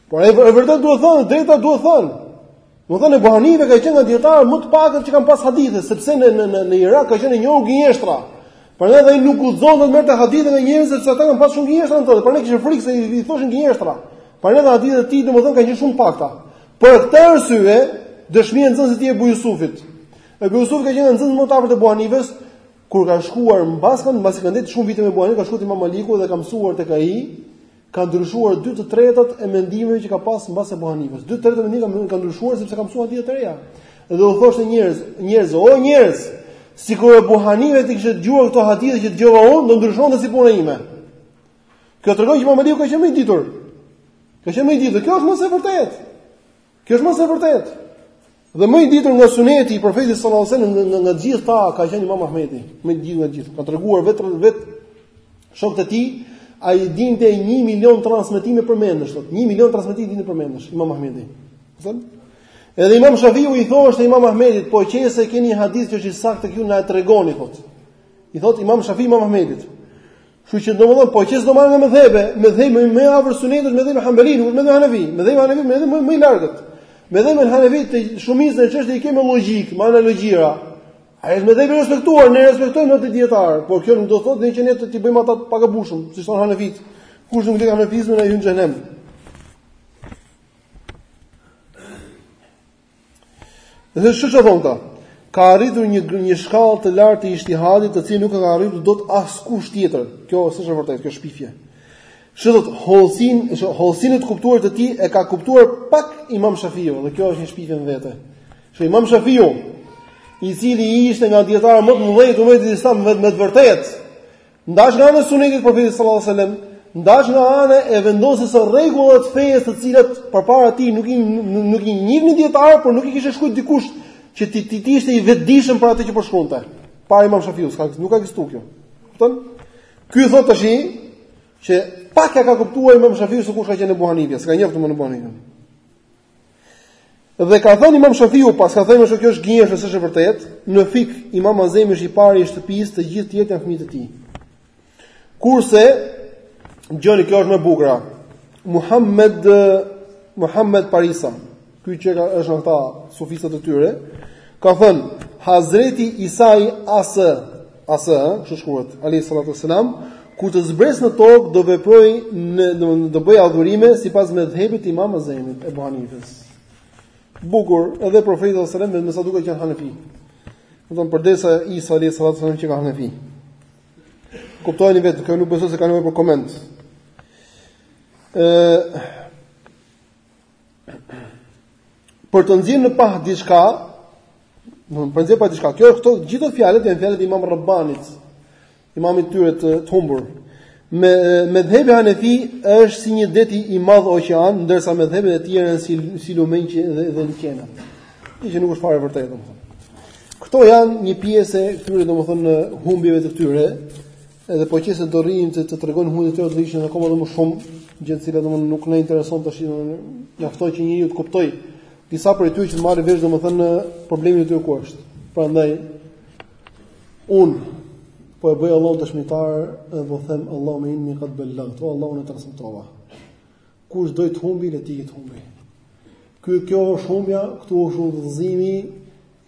Por e vërteta duhet thënë, e drejta duhet thënë. Domethënë Abu Hanife ka qenë nga dietarët më të pakët që kanë pas hadithe, sepse në në në Irak ka qenë e njohur gënjeshtra. Prandaj ai nuk guxonte të merrte hadithe nga njerëz sepse ata kanë pas shumë gënjeshtra në atë kohë, prandaj kishte frikë se i thoshin gënjeshtra. Prandaj hadithet e tij domethënë kanë qenë shumë të pakta. Për këtë arsye, dëshmia e nxënësit të tij Ebu Jusufit. Ebu Jusufi ka qenë nxënës më të afërt të Abu Hanifes, kur ka shkuar mbas mbasi ka ndejt shumë vite me Abu Hanifen, ka shkuar te Imam Maliku dhe ka mësuar tek ai, ka ndryshuar 2 të tretat e mendimeve që ka pas mbas Abu Hanifes. 2 të tretat e mendimeve ka ndryshuar sepse ka mësuar hadithe të reja. Dhe u thoshte njerëz, njerëz, o njerëz, sikur Abu Hanife t'i kishte dëgjuar këto hadithe që dëgjova unë, do ndryshonte si puna ime. Kjo tregon që Imam Maliku ka qenë më i ditur. Ka qenë më i ditur. Kjo është më se e vërtetë. Kjo është më se e vërtetë. Dhe më i ditur nga suneti i profetit sallallahu alajhi wasallam nga nga gjithë ata ka qenë Imam Ahmedi, më i ditur nga gjithë. Ka treguar vetëm vetë shokët e tij, ai dinte 1 milion transmetime përmendësh, thotë 1 milion transmetime dinte përmendësh Imam Ahmedi. Kupton? Edhe Imam Shafiu i thoshte Imam Ahmedit, po qe se ke një hadith që është i saktë këtu na e tregoni thotë. I thotë Imam Shafiu Imam Ahmedit. Kështu që domethënë po qe se do marrë nga medhhebet, medhhebi më i afër sunetit, medhhebi Hanbeli, nuk medhhebi Hanefi, medhhebi Hanefi medhhebi më i largët. Medhhebin Hanefi shumicën e çështjeve i kemi logjikë, me analogjira. Ai është medhheb i respektuar, ne respektojmë atë dijetar, por kjo nuk do thotë ne që ne t'i bëjmë ata të pagabueshëm, siç thonë Hanefitë. Kush nuk ndjek Hanefizmin ai hyn në xhehenem. Dhe çfarë çfarë thonë këta? Ka arritur një një shkallë të lartë të ishtihadit, të cilën nuk e ka arritur dot askush tjetër. Kjo s'është e vërtetë, kjo shpifje. Çfarë thotë? Hollësinë, hollësinë e të kuptuarit të tij e ka kuptuar pak Imam Shafiu, dhe kjo është një shpifje më vete. Që Imam Shafiu, i cili ishte nga dijetarët më të mëdhenj të mëdhenj të Islamit me me të vërtetë, Ndash nga ana e sunetit të profetit sallallahu alajhi wasallam, ndash nga ana e vendosjes së rregullave të fesë, të cilat përpara tij nuk i nuk i njihnin dijetarët, por nuk i kishte shkruar dikush që të të të ishte i vetëdijshëm për atë që po shkruante. Para Imam Shafiut, ka nuk ka ekzistuar kjo. Kupton? Ky thotë tash që pak ia ka kuptuar Imam Shafiu se kush ka qenë Ebu Hanifja, s'ka njoft më në Ebu Hanifja. Dhe ka thënë Imam Shafiu, paska thënë se kjo është gënjeshtër, s'është e vërtetë, në fikh Imam Azemi është i pari i shtëpisë, të gjithë tjerët janë fëmijët e tij. Kurse dëgjoni kjo është më e bukura. Muhammed Muhammed Parisa, ky që është nga këta sufistat e tyre, ka thënë Hazreti Isai as As, kështu shkruhet, alejhi salatu wasallam, kur të zbresë në tokë do veproj në do, do bëj adhurime sipas medhhebit të Imam Azemit Ebu Hanifes. Bukur, edhe profeti sallallahu alaihi wasallam me sa duket qenka hanefi. Domethënë përderisa Isa alejhi salatu wasallam qenka hanefi. Kuptojeni vetë, kjo nuk besoj se ka nevojë për koment. Ëh, për të nxjerrë në pah diçka, për të nxjerrë në pah diçka. Kjo këto gjithë këto fjalët janë fjalët e Imam Rabbanit, imamit të tyre, të humbur. Me medhhebi Hanefi është si një det i madh oqean, ndërsa medhhebet e tjera si si lumenj dhe dhe liqena. Kjo nuk është fare e vërtetë, domethënë. Këto janë një pjesë e këtyre domethënë humbjeve të këtyre, Edhe po qe se do rrimë të, të tregojmë humbjet e tyre do ishin akoma më shumë, gjë e cila domthonë nuk na intereson tash, mjafton që njeriu të kuptojë disa prej tyre që të marri vesh domthonë problemin e tyre ku është. Prandaj un po e bëj Allahun dëshmitar dhe po them Allahumme inni qad ballagtu, o Allah, unë e transmetova. Kush do të humbi, le të humbi. Ky kjo është humbja, këtu është udhëzimi,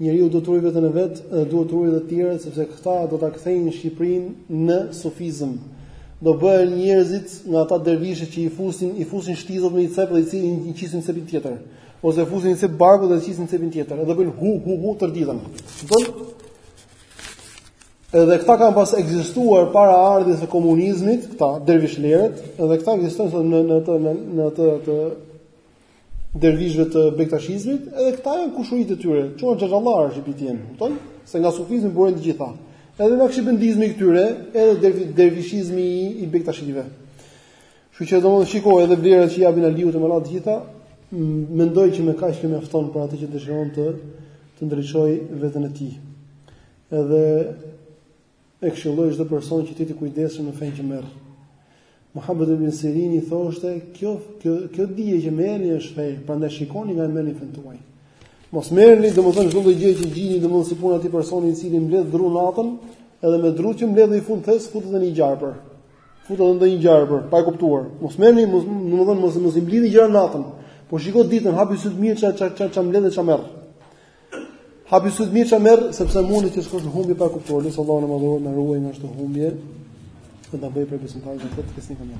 njeriu duhet të ruajë veten e vet dhe duhet të ruajë dhe të tjerët sepse këta do ta kthejnë Shqipërinë në sufizëm. Do bëhen njerëzit nga ata dervishë që i fusin, i fusin shtizat në një cep dhe i cilin i qisin cepin tjetër, ose fusin një cep barku dhe i qisin cepin tjetër, edhe bëjnë hu hu hu tërë ditën. Don Edhe këta kanë pas ekzistuar para ardhjes së komunizmit, këta dervishlerët, edhe këta ekzistojnë sot në në atë në, në atë të dervishëve të bektashizmit, edhe këta janë kushërinjtë e tyre, çuna xhaxhallarësh i bie, kupton? Se nga sufizmi burojnë të gjitha. Edhe nakshibendizmi i këtyre, edhe dervishizmi i, i bektashinjve. Kështu që domethënë shikoni edhe vlerat që i japin Aliut e me radhë të gjitha, mendoj që me kaq mjafton për atë që dëshiron të të ndriçojë veten e tij. Edhe e këshilloj çdo person që të jetë i kujdesshëm në fenë që merr. Muhammed ibn Sirini thoshte, kjo kjo kjo dije që merrni është fe, prandaj shikoni nga merrni fenë tuaj. Mos merrni domethënë çdo lloj gjëje që gjeni domethënë si puna e atij personi i cili mbledh dru natën, edhe me dru që mbledh i fut n'thes futet ndonjë gjarpër. Futet ndonjë gjarpër, pa e kuptuar. Mos merrni, mos domethënë mos mos i mblidhni gjërat natën. Po shikoji ditën, hapi sytë mirë ç'a ç'a ç'a ç'a mbledh ç'a merr. Hapi sytë mirë ç'a merr, sepse mundet që t'shkosh në humbje pa e kuptuar, lus Allahun e madhëruar, na ruajë nga çdo humbje, dhe t'na bëjë prej besimtarëve dhe të të kësë një këmjë.